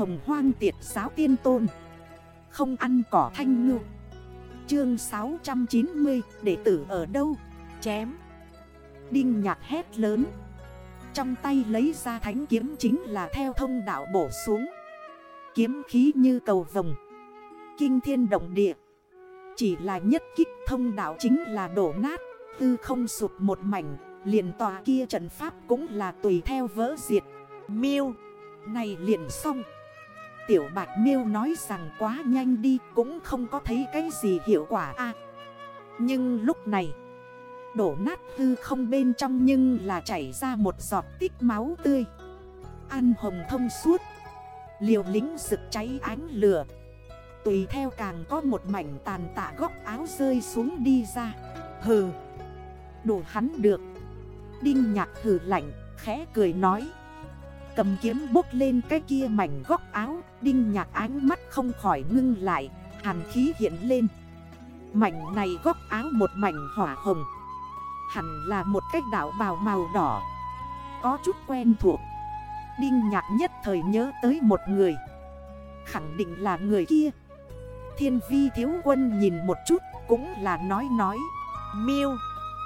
hồng hoang tiệt giáo tiên tôn. Không ăn cỏ thanh ngư. Chương 690 Đệ tử ở đâu? Chém. Đinh nhạc hét lớn. Trong tay lấy ra thánh kiếm chính là theo thông đạo bổ xuống. Kiếm khí như cầu vồng. Kinh thiên động địa. Chỉ là nhất kích thông đạo chính là đổ nát. Tư không sụp một mảnh, Liền tòa kia trận pháp cũng là tùy theo vỡ diệt. Miêu. Này liền xong. Tiểu bạch miêu nói rằng quá nhanh đi, Cũng không có thấy cái gì hiệu quả a. Nhưng lúc này, Đổ nát hư không bên trong nhưng là chảy ra một giọt tích máu tươi. Ăn hồng thông suốt. Liều lính rực cháy ánh lửa. Tùy theo càng có một mảnh tàn tạ góc áo rơi xuống đi ra. Hừ. Đủ hắn được. Đinh nhạc hừ lạnh, khẽ cười nói. Cầm kiếm bốc lên cái kia mảnh góc áo, Đinh nhạc ánh mắt không khỏi ngưng lại, Hàn khí hiện lên. Mảnh này góc áo một mảnh hỏa hồng, Hẳn là một cách đảo bào màu đỏ, Có chút quen thuộc. Đinh nhạc nhất thời nhớ tới một người, Khẳng định là người kia. Thiên vi thiếu quân nhìn một chút, Cũng là nói nói, Miêu,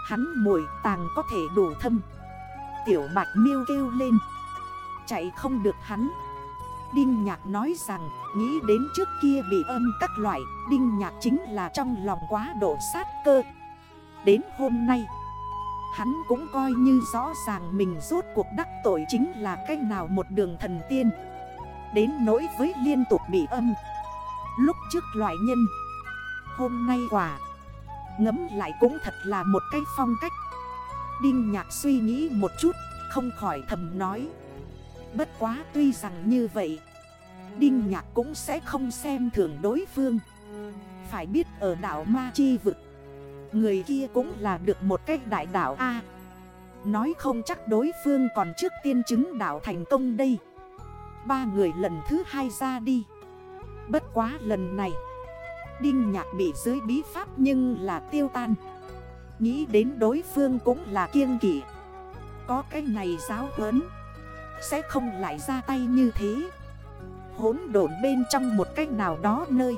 Hắn mùi tàng có thể đủ thâm. Tiểu bạch miêu kêu lên Chạy không được hắn. Đinh nhạc nói rằng, Nghĩ đến trước kia bị âm các loại, Đinh nhạc chính là trong lòng quá độ sát cơ. Đến hôm nay, Hắn cũng coi như rõ ràng mình rốt cuộc đắc tội chính là cách nào một đường thần tiên. Đến nỗi với liên tục bị âm. Lúc trước loại nhân, Hôm nay quả, Ngấm lại cũng thật là một cái phong cách. Đinh nhạc suy nghĩ một chút, Không khỏi thầm nói. Bất quá tuy rằng như vậy, Đinh nhạc cũng sẽ không xem thường đối phương. Phải biết ở đảo Ma Chi Vực, Người kia cũng là được một cách đại đảo A. Nói không chắc đối phương còn trước tiên chứng đảo thành công đây. Ba người lần thứ hai ra đi. Bất quá lần này, Đinh nhạc bị dưới bí pháp nhưng là tiêu tan. Nghĩ đến đối phương cũng là kiêng kỷ Có cái này giáo huấn. Sẽ không lại ra tay như thế. Hốn độn bên trong một cách nào đó nơi.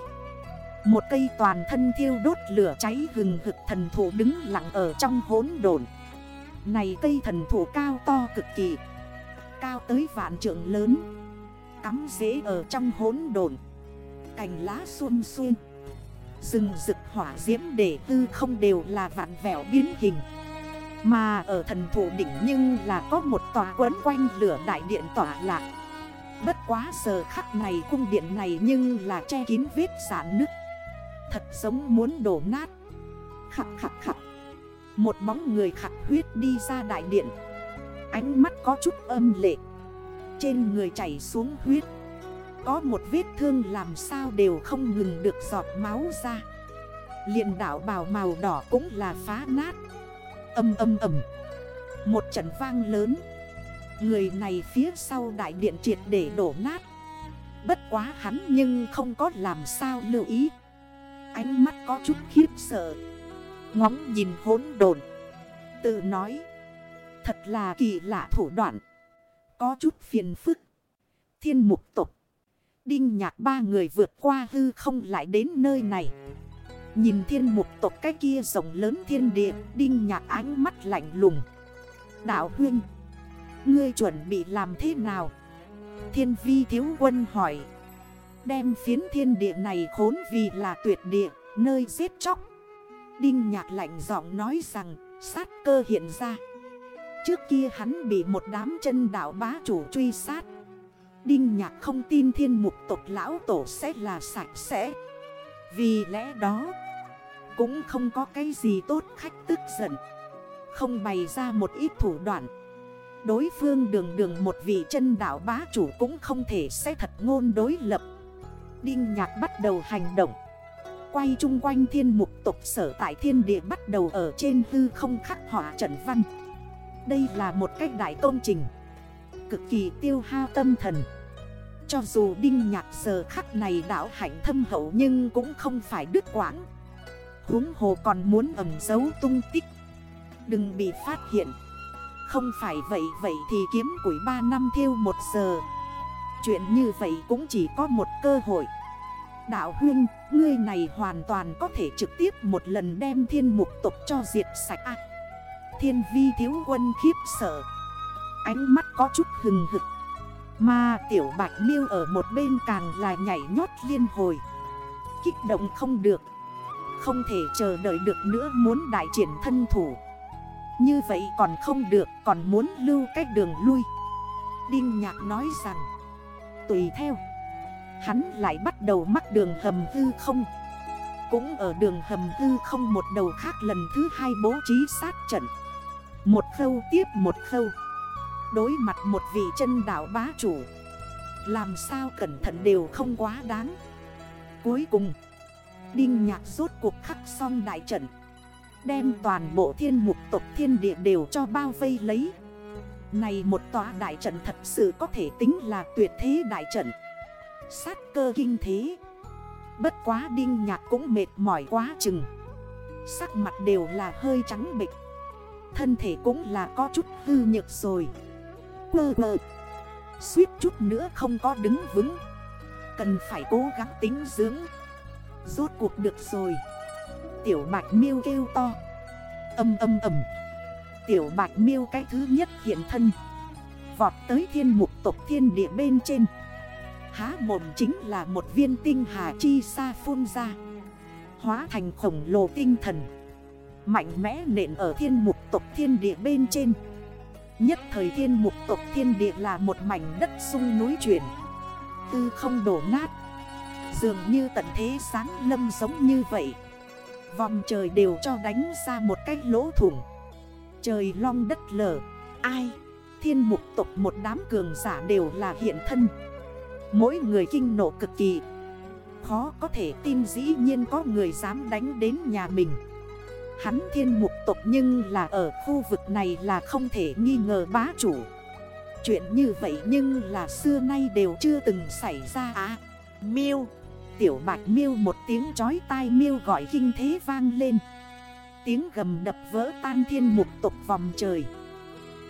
Một cây toàn thân thiêu đốt lửa cháy hừng hực thần thủ đứng lặng ở trong hốn độn. Này cây thần thủ cao to cực kỳ. Cao tới vạn trượng lớn. Cắm dễ ở trong hốn độn. Cành lá xuân xuân. Rừng rực hỏa diễm để tư không đều là vạn vẹo biến hình. Mà ở thần thủ đỉnh nhưng là có một tòa quấn quanh lửa đại điện tỏa lạc. Bất quá giờ khắc này cung điện này nhưng là che kín vết sản nứt. Thật giống muốn đổ nát. Khặt khặt khặt Một bóng người khặt huyết đi ra đại điện. Ánh mắt có chút âm lệ. Trên người chảy xuống huyết. Có một vết thương làm sao đều không ngừng được giọt máu ra. Liền đảo bào màu đỏ cũng là phá nát. Âm âm ầm. Một trận vang lớn. Người này phía sau đại điện triệt để đổ nát. Bất quá hắn nhưng không có làm sao lưu ý. Ánh mắt có chút khiếp sợ. Ngóng nhìn hốn đồn Tự nói, Thật là kỳ lạ thủ đoạn. Có chút phiền phức. Thiên mục tục. Đinh nhạc ba người vượt qua hư không lại đến nơi này. Nhìn thiên mục tộc cái kia rộng lớn thiên địa, Đinh nhạc ánh mắt lạnh lùng. Đạo huynh, Ngươi chuẩn bị làm thế nào? Thiên vi thiếu quân hỏi. Đem phiến thiên địa này khốn vì là tuyệt địa, Nơi giết chóc. Đinh nhạc lạnh giọng nói rằng, Sát cơ hiện ra. Trước kia hắn bị một đám chân đảo bá chủ truy sát. Đinh nhạc không tin thiên mục tộc lão tổ sẽ là sạch sẽ. Vì lẽ đó cũng không có cái gì tốt, khách tức giận. Không bày ra một ít thủ đoạn. Đối phương đường đường một vị chân đảo bá chủ cũng không thể sẽ thật ngôn đối lập. Đinh nhạc bắt đầu hành động. Quay chung quanh thiên mục tục sở tại thiên địa bắt đầu ở trên hư không khắc họa trận văn. Đây là một cách đại công trình. Cực kỳ tiêu hao tâm thần. Cho dù đinh nhạc giờ khắc này đảo hạnh thâm hậu nhưng cũng không phải đứt quãng. Húng hồ còn muốn ẩm giấu tung tích. Đừng bị phát hiện. Không phải vậy vậy thì kiếm củi 3 năm thiêu 1 giờ. Chuyện như vậy cũng chỉ có một cơ hội. Đạo huynh, ngươi này hoàn toàn có thể trực tiếp một lần đem thiên mục tục cho diệt sạch à, Thiên vi thiếu quân khiếp sợ. Ánh mắt có chút hừng hực. Mà tiểu bạch miêu ở một bên càng là nhảy nhót liên hồi. Kích động không được. Không thể chờ đợi được nữa muốn đại triển thân thủ. Như vậy còn không được, còn muốn lưu cách đường lui. Đinh nhạc nói rằng, Tùy theo. Hắn lại bắt đầu mắc đường hầm hư không. Cũng ở đường hầm hư không một đầu khác lần thứ hai bố trí sát trận. Một khâu tiếp một khâu. Đối mặt một vị chân đảo bá chủ. Làm sao cẩn thận đều không quá đáng. Cuối cùng Đinh nhạc rốt cuộc khắc xong đại trận. Đem toàn bộ thiên mục tộc thiên địa đều cho bao vây lấy. Này một tòa đại trận thật sự có thể tính là tuyệt thế đại trận. Sát cơ kinh thế. Bất quá đinh nhạc cũng mệt mỏi quá chừng. Sắc mặt đều là hơi trắng bịch Thân thể cũng là có chút hư nhược rồi. Quơ quơ. Suýt chút nữa không có đứng vững. Cần phải cố gắng tính dưỡng. Rốt cuộc được rồi. Tiểu bạch miêu kêu to. Âm âm âm. Tiểu bạch miêu cái thứ nhất hiện thân. Vọt tới thiên mục tộc thiên địa bên trên. Há mồm chính là một viên tinh hà chi sa phun ra. Hóa thành khổng lồ tinh thần. Mạnh mẽ nện ở thiên mục tộc thiên địa bên trên. Nhất thời thiên mục tộc thiên địa là một mảnh đất sung núi chuyển. Tư không đổ nát. Dường như tận thế sáng lâm giống như vậy. Vòng trời đều cho đánh ra một cái lỗ thủng. Trời long đất lở. Ai? Thiên mục tộc một đám cường giả đều là hiện thân. Mỗi người kinh nộ cực kỳ. Khó có thể tin dĩ nhiên có người dám đánh đến nhà mình. Hắn thiên mục tộc nhưng là ở khu vực này là không thể nghi ngờ bá chủ. Chuyện như vậy nhưng là xưa nay đều chưa từng xảy ra. À Miêu Tiểu bạch miêu một tiếng chói tai miêu gọi kinh thế vang lên. Tiếng gầm đập vỡ tan thiên mục tộc vòng trời.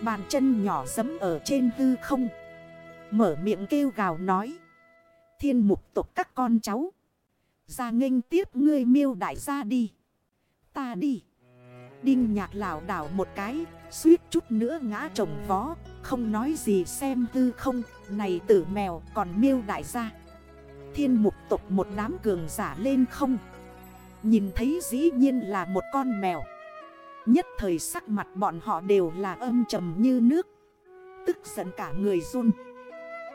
Bàn chân nhỏ dấm ở trên hư không. Mở miệng kêu gào nói. Thiên mục tộc các con cháu. Ra nghênh tiếp ngươi miêu đại gia đi. Ta đi. Đinh nhạc lảo đảo một cái, Suýt chút nữa ngã trồng vó, Không nói gì xem hư không, Này tử mèo còn miêu đại gia. Thiên mục tộc một đám cường giả lên không. Nhìn thấy dĩ nhiên là một con mèo. Nhất thời sắc mặt bọn họ đều là âm trầm như nước. Tức giận cả người run.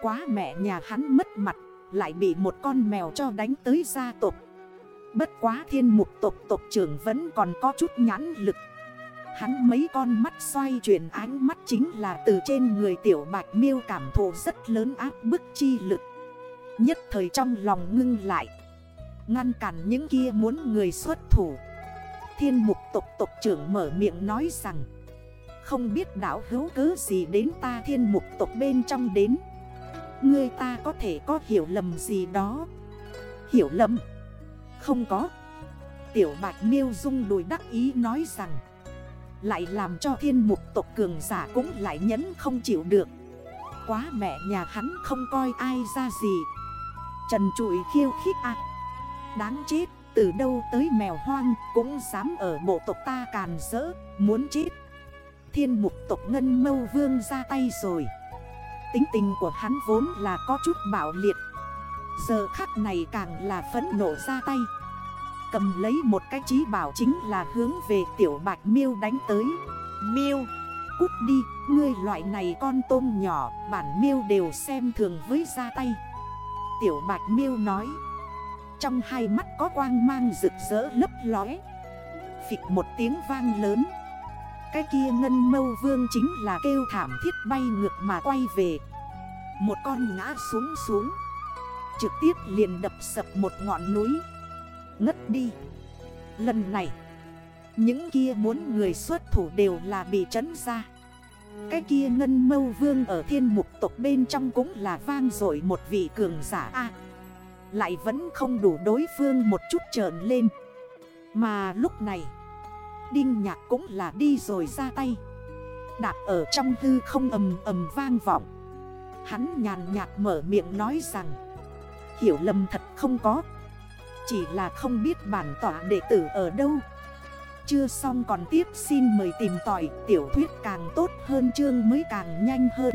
Quá mẹ nhà hắn mất mặt, Lại bị một con mèo cho đánh tới gia tộc. Bất quá thiên mục tộc tộc trưởng vẫn còn có chút nhãn lực. Hắn mấy con mắt xoay chuyển ánh mắt chính là từ trên người tiểu bạch miêu cảm thụ rất lớn áp bức chi lực. Nhất thời trong lòng ngưng lại. Ngăn cản những kia muốn người xuất thủ. Thiên mục tộc tộc trưởng mở miệng nói rằng, Không biết đảo hữu cứ gì đến ta thiên mục tộc bên trong đến. Người ta có thể có hiểu lầm gì đó? Hiểu lầm? Không có. Tiểu bạch miêu dung đùi đắc ý nói rằng, Lại làm cho thiên mục tộc cường giả cũng lại nhấn không chịu được. Quá mẹ nhà hắn không coi ai ra gì Trần trụi khiêu khích à Đáng chết từ đâu tới mèo hoang Cũng dám ở bộ tộc ta càn rỡ Muốn chết. Thiên mục tộc ngân mâu vương ra tay rồi. Tính tình của hắn vốn là có chút bạo liệt. Giờ khắc này càng là phấn nộ ra tay. Cầm lấy một cái trí bảo chính là hướng về tiểu bạch miêu đánh tới. Miêu. Cút đi Ngươi loại này con tôm nhỏ Bản miêu đều xem thường với ra tay Tiểu bạch miêu nói. Trong hai mắt có quang mang rực rỡ lấp lóe. Phịch một tiếng vang lớn. Cái kia ngân mâu vương chính là kêu thảm thiết bay ngược mà quay về. Một con ngã xuống xuống. Trực tiếp liền đập sập một ngọn núi. Ngất đi. Lần này, Những kia muốn người xuất thủ đều là bị trấn ra cái kia ngân mâu vương ở thiên mục tộc bên trong cũng là vang rồi một vị cường giả A. Lại vẫn không đủ đối phương một chút trởn lên. Mà lúc này, Đinh nhạc cũng là đi rồi ra tay. Đạp ở trong hư không ầm ầm vang vọng. Hắn nhàn nhạt mở miệng nói rằng, Hiểu lầm thật không có. Chỉ là không biết bản tỏa đệ tử ở đâu. Chưa xong còn tiếp xin mời tìm tỏi Tiểu thuyết càng tốt hơn, chương mới càng nhanh hơn.